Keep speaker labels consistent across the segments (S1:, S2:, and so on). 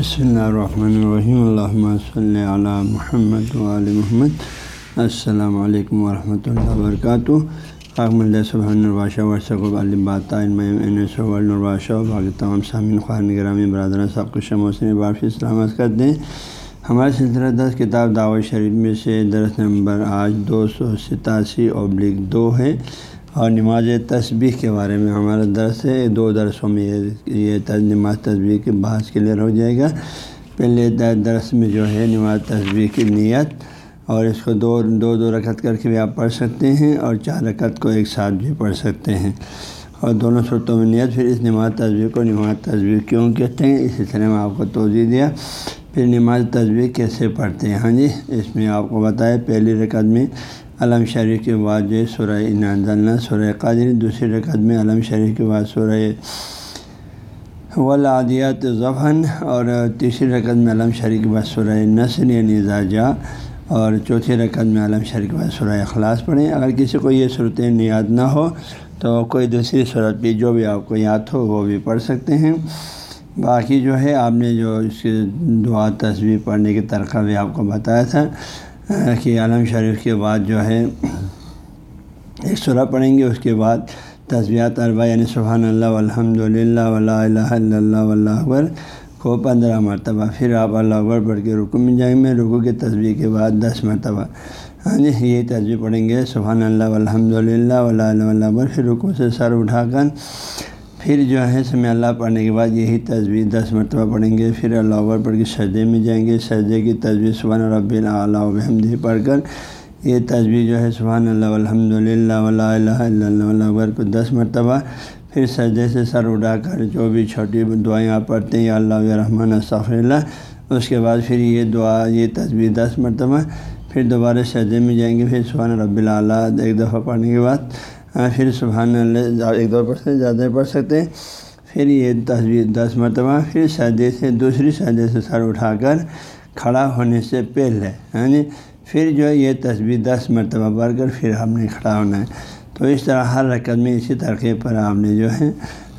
S1: بسم اللہ الرحمن الرحیم الحمۃ صلی علی محمد علیہ محمد السلام علیکم ورحمۃ اللہ وبرکاتہ خاکم اللہ سبحان الباشہ ورثق الباطۂ الباشہ باقی تمام سامعین خان گرامی برادران سب کچھ موسم بارفی سلامت کرتے ہیں ہمارے سلسلہ دس کتاب دعوت شریف میں سے درس نمبر آج دو سو ستاسی ابلک دو ہے اور نماز تسبیح کے بارے میں ہمارا درس ہے دو درسوں میں یہ نماز تصویر کے بحث کلیئر ہو جائے گا۔ پہلے درس میں جو ہے نماز تصویر کی نیت اور اس کو دو دو دو رکعت کر کے بھی آپ پڑھ سکتے ہیں اور چار رکعت کو ایک ساتھ بھی پڑھ سکتے ہیں۔ اور دونوں صورتوں میں نیت، پھر اس نماز تصویر کو نماز تصویر کیوں کہتے ہیں؟ اسی طرح میں آپ کو توضیع دیا۔ پھر نماز تصویر کیسے پڑھتے ہیں؟ ہاں جی اس میں آپ کو بتایا، پہلی رکعت میں علم شریف کے بعد جو سورہ انضلنا سورہ قادری دوسری رکعت میں علم شریف کے بعد سورہ ولادیات ظفن اور تیسری رکعت میں علم شریف کے بعد سورہ نصر یعنی زاجا اور چوتھی رکعت میں علم شریف کے بعد سورہ اخلاص پڑھیں۔ اگر کسی کو یہ صورتیں یاد نہ ہو تو کوئی دوسری صورت بھی جو بھی آپ کو یاد ہو وہ بھی پڑھ سکتے ہیں۔ باقی جو ہے، آپ نے جو اس کی دعا تصویر پڑھنے کی طرقہ بھی آپ کو بتایا تھا۔ کہ عالم شریف کے بعد جو ہے، ایک سورہ پڑھیں گے، اس کے بعد تصویات اربا یعنی سبحان اللہ الحمد للہ ولا اللہ اللہ اکبر، کو پندرہ مرتبہ، پھر آپ اللہ اکبر پڑھ کے رکو میں جائیں گے رکو کے تصویر کے بعد دس مرتبہ۔ ہاں جی یہی تصویر پڑھیں گے، سبحان اللہ الحمد للہ ولا اللہ اکبر، پھر رکو سے سر اٹھا کر پھر جو ہے، سمے اللہ پڑھنے کے بعد یہی تصویر دس مرتبہ پڑھیں گے۔ پھر اللہ اکبر پڑھ کے سجدے میں جائیں گے۔ سجدے کی تصویر سبحان رب اللہ وحمد پڑھ کر یہ تصویر جو ہے، سبحان اللہ الحمد للہ ولا الہ الا اللہ۔ اکبر کو دس مرتبہ پھر سجدے سے سر اٹھا کر جو بھی چھوٹی دعائیں آپ پڑھتے ہیں، یا اللہ رحمٰن صاف اللہ۔ اس کے بعد پھر یہ دعا، یہ تصویر دس مرتبہ پھر دوبارہ سجدے میں جائیں گے۔ پھر سبحان رب اللہ ایک دفعہ پڑھنے کے بعد پھر سبحان اللہ ایک دو پڑھ سکتے، زیادہ پڑھ سکتے۔ ہیں پھر یہ تصویر دس مرتبہ، پھر سجدے سے، دوسری سجدے سے سر اٹھا کر کھڑا ہونے سے پہلے ہاں جی؟ پھر جو ہے یہ تصویر دس مرتبہ پڑھ کر پھر آپ نے کھڑا ہونا ہے۔ تو اس طرح ہر رقم میں اسی طریقے پر آپ نے جو ہے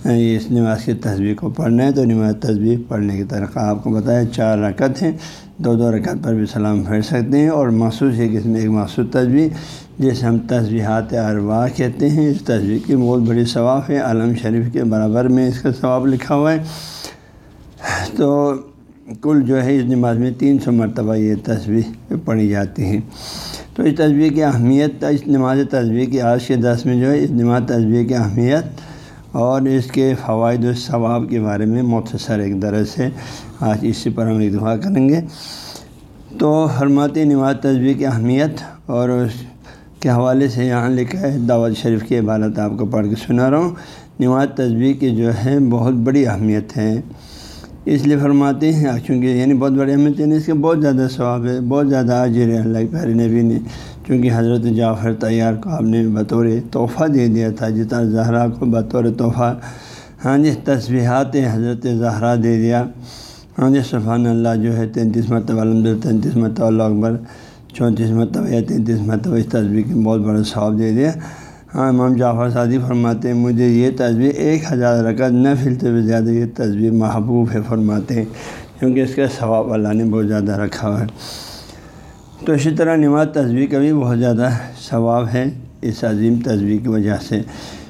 S1: یہ اس نماز کی تصویر کو پڑھنا ہے، تو نماز تصویر پڑھنے کی طریقہ آپ کو بتایا چار رکعت ہیں، دو دو رکعت پر بھی سلام پھیر سکتے ہیں اور مخصوص ہے کہ اس میں ایک مخصوص تصویر جیسے ہم تصویحات اروا کہتے ہیں، اس تصویر کی بہت بڑی ثواب ہے عالم شریف کے برابر میں اس کا ثواب لکھا ہوا ہے۔ تو کل جو ہے اس نماز میں تین سو مرتبہ یہ تصویر پڑھی جاتی ہے۔ تو اس تصویر کی اہمیت، اس نماز تصویر کی آج کے دس میں جو ہے، اس نماز تصویر کی اہمیت اور اس کے فوائد و ثواب کے بارے میں مختصر ایک درس ہے آج اسی پر ہم اتفاع کریں گے۔ تو حرماتی نماز تصویر کی اہمیت اور اس کے حوالے سے یہاں لکھا ہے، دعوت شریف کی عبادت آپ کو پڑھ کے سنا رہا ہوں۔ نماز تصویر کی جو ہے بہت بڑی اہمیت ہے۔ اس لیے فرماتے ہیں، چونکہ یعنی بہت بڑی اہمیت یعنی اس کے بہت زیادہ ثواب ہے، بہت زیادہ عاجر ہے۔ اللہ پیارے نبی نے چونکہ حضرت جعفر طیار کو آپ نے بطور تحفہ دے دیا تھا جتنا زہرا کو بطور تحفہ ہاں جی تصویحات حضرت زہرا دے دیا۔ ہاں جی سبحان اللہ، جو ہے تینتیس مرتبہ الحمد للہ تینتیس مرتبہ، اللہ اکبر، چونتیس مرتبہ یا تینتیس مرتبہ اس تصویر کی بہت بڑا ثواب دے دیا۔ ہاں امام جعفر شادی فرماتے ہیں، مجھے یہ تصویر ایک ہزار رکعت نہ پھلتے ہوئے زیادہ، یہ تصویر محبوب ہے، فرماتے ہیں، کیونکہ اس کا ثواب اللہ نے بہت زیادہ رکھا ہوا ہے۔ تو اسی طرح نماز تصویر کا بھی بہت زیادہ ثواب ہے اس عظیم تصویر کی وجہ سے۔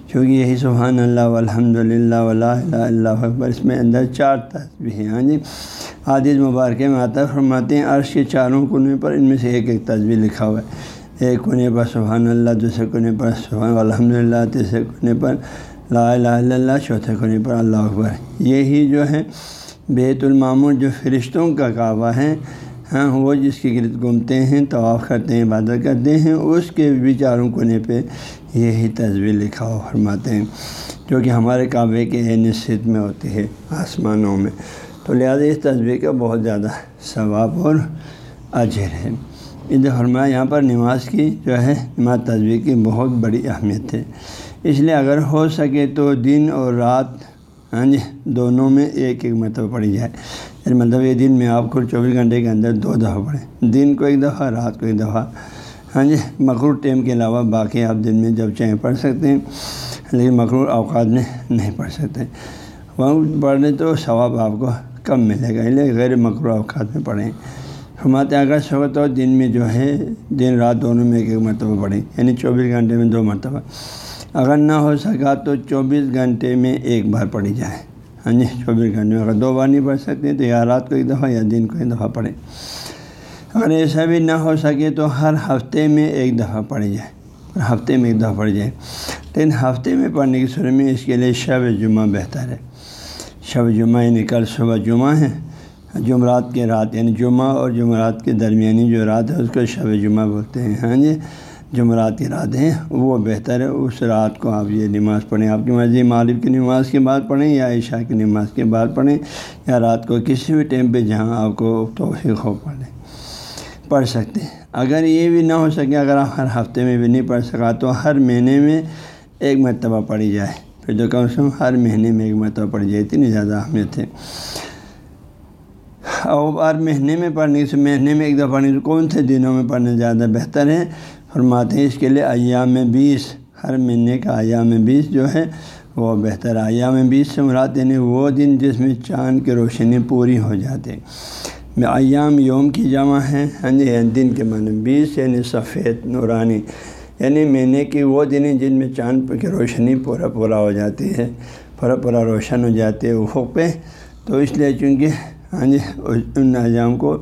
S1: کیونکہ یہی سبحان اللہ الحمد للہ ولا اللہ اکبر، اس میں اندر چار تصویر ہیں۔ ہاں جی عادث مبارکہ میں آتا فرماتے ہیں، عرش کے چاروں کونے پر ان میں سے ایک ایک تصویر لکھا ہوا ہے۔ ایک کونے پر سبحان اللہ، دوسرے کونے پر سبحان الحمد للہ، تیسرے کونے پر لا الہ الا اللہ، چوتھے کونے پر اللہ اکبر۔ یہی جو ہے بیت المامور جو فرشتوں کا کعبہ ہے ہاں وہ جس کے گرد گھومتے ہیں، طواف کرتے ہیں، عبادت کرتے ہیں، اس کے بھی چاروں کونے پہ یہی تصویر لکھا ہوا فرماتے ہیں، جو کہ ہمارے کعبے کے نصد میں ہوتی ہے آسمانوں میں۔ تو لہٰذا اس تصویر کا بہت زیادہ ثواب اور اجر ہے۔ عید فرمایا، یہاں پر نماز کی جو ہے، نماز تصویر کی بہت بڑی اہمیت ہے۔ اس لیے اگر ہو سکے تو دن اور رات ہاں جی دونوں میں ایک ایک مرتبہ پڑھی جائے۔ یعنی مطلب یہ دن میں آپ کو چوبیس گھنٹے کے اندر دو دفعہ پڑھیں۔ دن کو ایک دفعہ، رات کو ایک دفعہ۔ ہاں جی مقرور ٹیم کے علاوہ باقی آپ دن میں جب چاہیں پڑھ سکتے ہیں، لیکن مقرور اوقات میں نہیں پڑھ سکتے۔ وہاں پڑھنے تو ثواب آپ کو کم ملے گا لیے غیر مقروع اوقات میں پڑھیں۔ فرماتے اگر سو تو دن میں جو ہے، دن رات دونوں میں ایک ایک مرتبہ پڑھیں۔ یعنی چوبیس گھنٹے میں دو مرتبہ۔ اگر نہ ہو سکا تو چوبیس گھنٹے میں ایک بار پڑھی جائے۔ ہاں جی چوبیس گھنٹے میں اگر دو بار نہیں پڑھ سکتے، تو یا رات کو ایک دفعہ یا دن کو ایک دفعہ پڑھیں۔ اگر ایسا بھی نہ ہو سکے تو ہر ہفتے میں ایک دفعہ پڑھی جائے۔ ہفتے میں ایک دفعہ پڑھی جائے۔ لیکن ہفتے میں پڑھنے کی صورت میں اس کے لیے شب جمعہ بہتر ہے۔ شب جمعہ یعنی کل صبح جمعہ ہے۔ جمعرات کے رات یعنی جمعہ اور جمعرات کے درمیانی جو رات ہے، اس کو شب جمعہ بولتے ہیں۔ ہاں جی جمعرات کی رات ہیں، وہ بہتر ہے۔ اس رات کو آپ یہ نماز پڑھیں۔ آپ کی مرضی مالب کی نماز کے بعد پڑھیں یا عشاء کی نماز کے بعد پڑھیں یا رات کو کسی بھی ٹائم پہ جہاں آپ کو توفیق ہو پڑھیں۔ پڑھ سکتے ہیں۔ اگر یہ بھی نہ ہو سکے، اگر آپ ہر ہفتے میں بھی نہیں پڑھ سکا، تو ہر مہینے میں ایک مرتبہ پڑھی جائے۔ پھر جو کم سے کم ہر مہینے میں ایک مرتبہ پڑھی جائے۔ اتنی زیادہ اہمیت ہے۔ اور ہر مہینے میں پڑھنے سے، مہینے میں ایک دفعہ پڑھنے سے کون سے دنوں میں پڑھنا زیادہ بہتر ہے؟ فرماتے ہیں اس کے لیے ایام بیس، ہر مہینے کا ایام بیس جو ہے وہ بہتر ایام بیس سے مراد یعنی وہ دن جس میں چاند کی روشنی پوری ہو جاتے ایام یوم کی جمع ہے ہاں جی یعنی دن کے معنی بیس یعنی سفید نورانی۔ یعنی مہینے کی وہ دن جن میں چاند کی روشنی پورا پورا ہو جاتی ہے، پورا پورا روشن ہو جاتے ہے افق پہ۔ تو اس لیے چونکہ ہاں جی ان ایام کو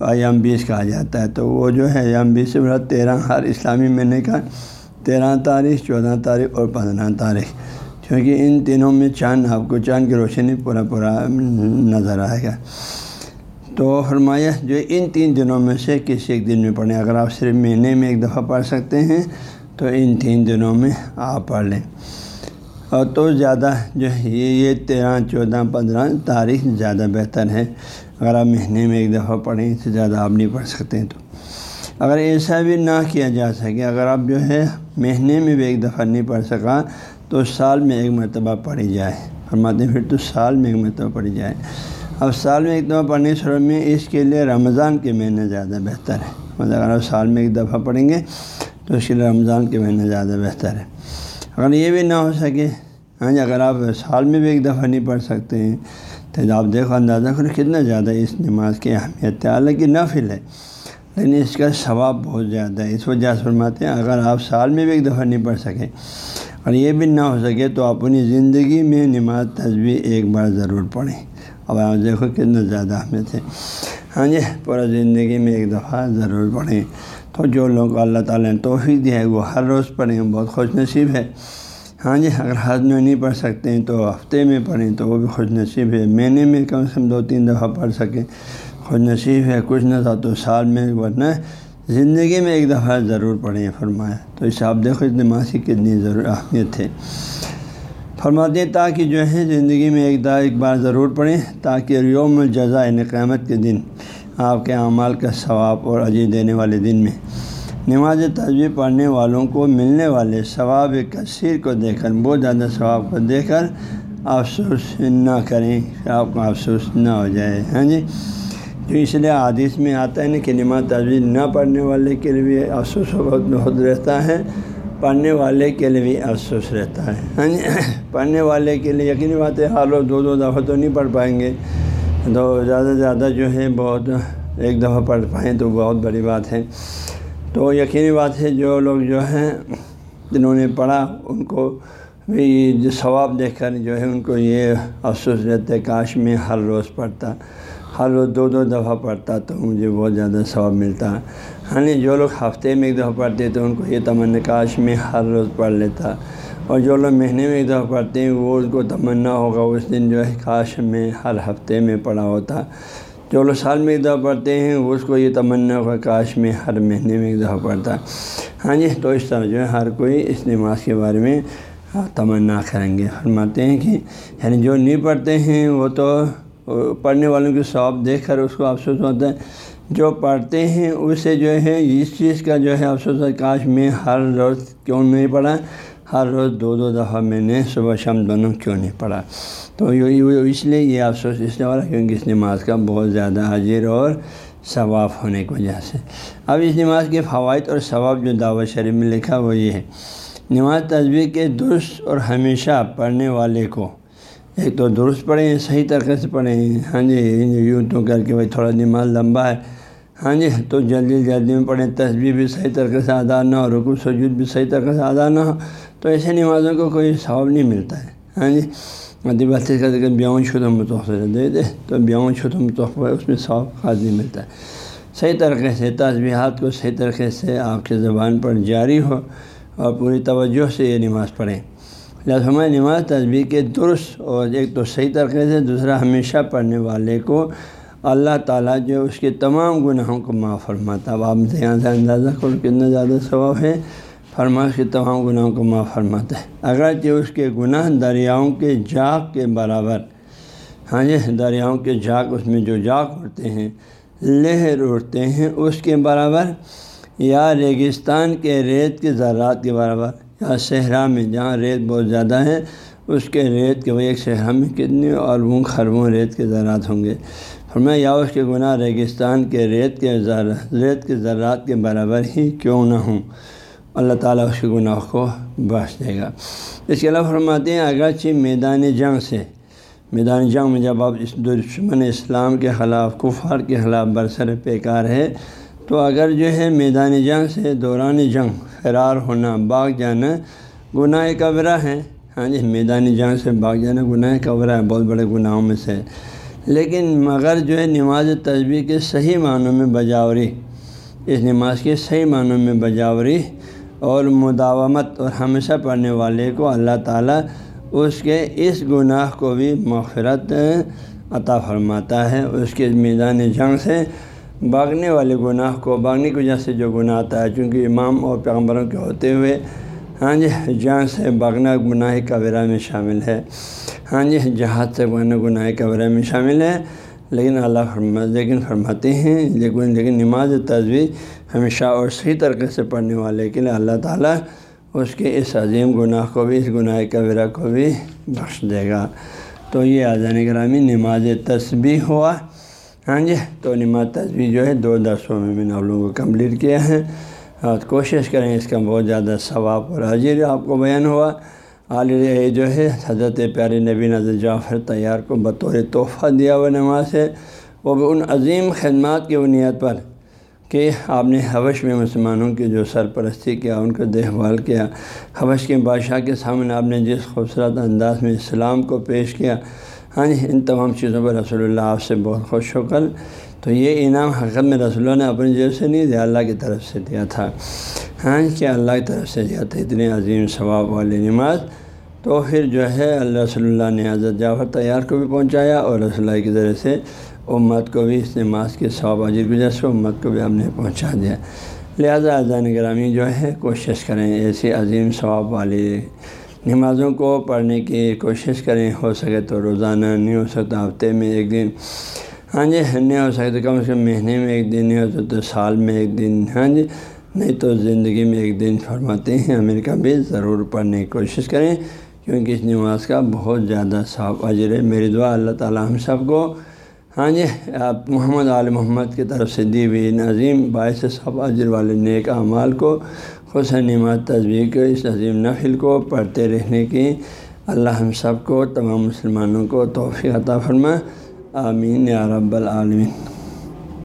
S1: ایام بیس کہا جاتا ہے۔ تو وہ جو ہے ایام بیس سے بڑا تیرہ ہر اسلامی مہینے کا تیرہ تاریخ، چودہ تاریخ اور پندرہ تاریخ۔ کیونکہ ان تینوں میں چاند آپ کو چاند کی روشنی پورا پورا نظر آئے گا۔ تو فرمایا، جو ان تین دنوں میں سے کسی ایک دن میں پڑھیں۔ اگر آپ صرف مہینے میں ایک دفعہ پڑھ سکتے ہیں، تو ان تین دنوں میں آپ پڑھ لیں۔ اور تو زیادہ جو ہے، یہ تیرہ، چودہ، پندرہ تاریخ زیادہ بہتر ہے۔ اگر آپ مہینے میں ایک دفعہ پڑھیں اس سے زیادہ آپ نہیں پڑھ سکتے ہیں تو۔ اگر ایسا بھی نہ کیا جا سکے، اگر آپ جو ہے مہینے میں بھی ایک دفعہ نہیں پڑھ سکا، تو سال میں ایک مرتبہ پڑھی جائے۔ فرماتے ہیں، پھر تو سال میں ایک مرتبہ پڑھی جائے۔ اب سال میں ایک دفعہ پڑھنے شروع میں اس کے لیے رمضان کے مہینے زیادہ بہتر ہے۔ مطلب اگر آپ سال میں ایک دفعہ پڑھیں گے، تو اس کے لیے رمضان کے مہینے زیادہ بہتر ہے۔ اگر یہ بھی نہ ہو سکے ہاں جی اگر آپ سال میں بھی ایک دفعہ نہیں پڑھ سکتے ہیں تو آپ دیکھو، اندازہ کرو کتنا زیادہ اس نماز کی اہمیت ہے۔ حالانکہ نفل ہے، لیکن اس کا ثواب بہت زیادہ ہے۔ اس وجہ سے فرماتے ہیں، اگر آپ سال میں بھی ایک دفعہ نہیں پڑھ سکیں اور یہ بھی نہ ہو سکے، تو اپنی زندگی میں نماز تصویر ایک بار ضرور پڑھیں۔ اب آپ دیکھو کتنا زیادہ اہمیت ہے۔ ہاں جی پورا زندگی میں ایک دفعہ ضرور پڑھیں۔ تو جو لوگ اللہ تعالیٰ نے توفیق دیا ہے، وہ ہر روز پڑھیں۔ بہت خوش نصیب ہے۔ ہاں جی اگر حد میں نہیں پڑھ سکتے ہیں تو ہفتے میں پڑھیں تو وہ بھی خوش نصیب ہے۔ مہینے میں کم سے کم دو تین دفعہ پڑھ سکیں۔ خوش نصیب ہے، کچھ نہ تھا تو سال میں ورنہ زندگی میں ایک دفعہ ضرور پڑھیں، فرمایا۔ تو اس آپ دیکھو، اس نماز کی کتنی ضرور اہمیت ہے۔ فرماتے ہیں، تاکہ جو ہے، زندگی میں ایک دا ایک بار ضرور پڑھیں، تاکہ یوم الجزا یعنی قیامت کے دن، آپ کے اعمال کا ثواب اور عجیب دینے والے دن میں نماز تصویر پڑھنے والوں کو ملنے والے ثواب کثیر کو دیکھ کر، بہت زیادہ ثواب کو دیکھ کر افسوس نہ کریں، آپ کو افسوس نہ ہو جائے۔ ہاں جی؟ جو اس لیے عادث میں آتا ہے نا کہ نماز تصویر نہ پڑھنے والے کے لیے بھی افسوس بہت بہت رہتا ہے، پڑھنے والے کے لیے بھی افسوس رہتا ہے۔ ہاں جی؟ پڑھنے والے کے لیے یقینی بات ہے حال و دو دو دفعہ تو نہیں پڑھ پائیں گے۔ تو زیادہ سے زیادہ جو ہے بہت ایک دفعہ پڑھ پائیں تو بہت بڑی بات ہے۔ تو یقینی بات ہے جو لوگ جو ہیں، جنہوں نے پڑھا، ان کو بھی جو ثواب دیکھ کر جو ہے، ان کو یہ افسوس رہتا ہے کاش میں ہر روز پڑھتا، ہر روز دو دو دفعہ پڑھتا تو مجھے بہت زیادہ ثواب ملتا۔ ہاں جو لوگ ہفتے میں ایک دفعہ پڑھتے تو ان کو یہ تمنا کاش میں ہر روز پڑھ لیتا۔ اور جو لوگ مہینے میں ایک دفعہ پڑھتے ہیں، وہ ان کو تمنا ہوگا، اس دن جو ہے، کاش میں ہر ہفتے میں پڑھا ہوتا۔ جو لوگ سال میں ایک دفعہ پڑھتے ہیں اس کو یہ تمنا ہوگا کاش میں ہر مہینے میں ایک دفعہ پڑھتا۔ ہاں جی تو اس طرح جو ہے، ہر کوئی اس نماز کے بارے میں تمنا کریں گے۔ فرماتے ہیں کہ یعنی جو نہیں پڑھتے ہیں، وہ تو پڑھنے والوں کے ثواب دیکھ کر اس کو افسوس ہوتا ہے۔ جو پڑھتے ہیں، اسے جو ہے، اس چیز کا جو ہے، افسوس ہے، کاش میں ہر روز کیوں نہیں پڑھا؟ ہر روز دو دو دفعہ میں نے صبح شام دونوں کیوں نہیں پڑھا؟ تو اس لیے یہ افسوس اس لیے والا کیونکہ اس نماز کا بہت زیادہ حاضر اور ثواب ہونے کی وجہ سے۔ اب اس نماز کے فوائد اور ثواب جو دعوت شریف میں لکھا وہ یہ ہے۔ نماز تصویر کے درست اور ہمیشہ پڑھنے والے کو ایک تو درست پڑھیں، صحیح طریقے سے پڑھیں۔ ہاں جی یوں تو کر کے بھائی تھوڑا نماز لمبا ہے۔ ہاں جی تو جلدی جلدی میں پڑھیں۔ تصویر بھی صحیح طریقے سے ادا نہ ہو رکو سجود بھی صحیح طریقے سے ادا نہ ہو۔ تو ایسے نمازوں کو کوئی ثواب نہیں ملتا ہے۔ ہاں جی؟ ادی بات کرتے کہ بیاؤں شدہ متحفر دے دے۔ تو بیاؤں شدہ متحفر اس میں ثواب خاص نہیں ملتا ہے۔ صحیح طریقے سے تصویحات کو صحیح طریقے سے آپ کے زبان پر جاری ہو اور پوری توجہ سے یہ نماز پڑھیں۔ لہٰذا نماز تصویر کے درست اور ایک تو صحیح طریقے سے، دوسرا ہمیشہ پڑھنے والے کو اللہ تعالیٰ جو اس کے تمام گناہوں کو معاف فرماتا اب آپ یہاں سے اندازہ کرو کتنا زیادہ ثواب ہے۔ فرما کے تمام گناہوں کو معاف فرماتا ہے۔ اگرچہ اس کے گناہ دریاؤں کے جاگ کے برابر ہاں جی دریاؤں کے جاگ، اس میں جو جاگ اڑتے ہیں، لہر اڑتے ہیں، اس کے برابر یا ریگستان کے ریت کے ذرات کے برابر، یا صحرا میں جہاں ریت بہت زیادہ ہے، اس کے ریت کے وہ ایک صحرا میں کتنی اور وہ خربوں ریت کے ذرات ہوں گے۔ فرمایا، یا اس کے گناہ ریگستان کے ریت کے ریت کے ذرات کے برابر ہی کیوں نہ ہوں؟ اللہ تعالیٰ اس کے گناہ کو بخش دے گا۔ اس کے علاوہ فرماتے ہیں، اگرچہ میدان جنگ سے، میدان جنگ میں جب آپ اس دشمن اسلام کے خلاف، کفار کے خلاف برسر پیکار ہے، تو اگر جو ہے میدان جنگ سے دوران جنگ، فرار ہونا باغ جانا گناہ قبرہ ہے ہاں جی میدانی جنگ سے باغ جانا گناہ قبرہ ہے بہت بڑے گناہوں میں سے۔ لیکن مگر جو ہے نماز تصویر کے صحیح معنوں میں بجاوری، اس نماز کے صحیح معنوں میں بجاوری اور مداومت اور ہمیشہ پڑھنے والے کو اللہ تعالیٰ اس کے اس گناہ کو بھی مغفرت عطا فرماتا ہے۔ اس کے میدان جنگ سے بھاگنے والے گناہ کو، بھاگنے کی وجہ سے جو گناہ آتا ہے، چونکہ امام اور پیغمبروں کے ہوتے ہوئے ہاں جی جان سے بھاگنا گناہ کبیرہ میں شامل ہے۔ ہاں جی جہاد سے بھاگنا گناہ کبیرہ میں شامل ہے۔ لیکن اللہ فرما، لیکن فرماتے ہیں لیکن لیکن نماز تصویر ہمیشہ اور صحیح طریقے سے پڑھنے والے کے لیے اللہ تعالیٰ اس کے اس عظیم گناہ کو بھی، اس گناہ کبیرہ کو بھی بخش دے گا۔ تو یہ آزان گرامی نماز تصویر ہوا۔ ہاں جی تو نماز تصویر جو ہے دو درسوں میں میں نے آپ لوگوں کو کمپلیٹ کیا ہے۔ اور کوشش کریں اس کا بہت زیادہ ثواب اور حاضر آپ کو بیان ہوا۔ عالیہ جو ہے، حضرت پیارے نبی نظر جعفر تیار کو بطور تحفہ دیا ہوا نماز ہے۔ وہ بھی ان عظیم خدمات کی بنیاد پر کہ آپ نے حوش میں مسلمانوں کی جو سرپرستی کیا، ان کا دیکھ بھال کیا۔ حوش کے بادشاہ کے سامنے آپ نے جس خوبصورت انداز میں اسلام کو پیش کیا ہاں جی ان تمام چیزوں پر رسول اللہ آپ سے بہت خوش ہو۔ کر تو یہ انعام حقیقت میں رسول اللہ نے اپنی جیب سے نہیں، دیا، اللہ کی طرف سے دیا تھا۔ ہاں کہ اللہ کی طرف سے دیا تھا اتنے عظیم ثواب والی نماز تو پھر جو ہے اللہ رسول اللہ نے حضرت جعفر تیار کو بھی پہنچایا اور رسول اللہ کے ذریعے سے امت کو بھی اس نماز کے ثواب عجیب کی وجہ سے امت کو بھی ہم نے پہنچا دیا۔ لہٰذا اذان گرامی جو ہے کوشش کریں ایسی عظیم ثواب والی نمازوں کو پڑھنے کی کوشش کریں۔ ہو سکے تو روزانہ نہیں ہو سکتا، ہفتے میں ایک دن۔ ہاں جی نہیں ہو سکے تو کم از کم مہینے میں ایک دن، نہیں ہو سکتا، سال میں ایک دن۔ ہاں جی نہیں تو زندگی میں ایک دن فرماتے ہیں امریکہ بھی ضرور پڑھنے کی کوشش کریں، کیونکہ اس نماز کا بہت زیادہ صاف اجر ہے۔ میری دعا اللہ تعالیٰ ہم سب کو۔ ہاں جی آپ محمد عال محمد کی طرف سے دی ہوئی نظیم باعث صاف اجر والے نیک اعمال کو خوش نماز تصویر کے اس عظیم نفل کو پڑھتے رہنے کی اللہ ہم سب کو، تمام مسلمانوں کو توفیع عطا فرما آمین یا رب العالمین۔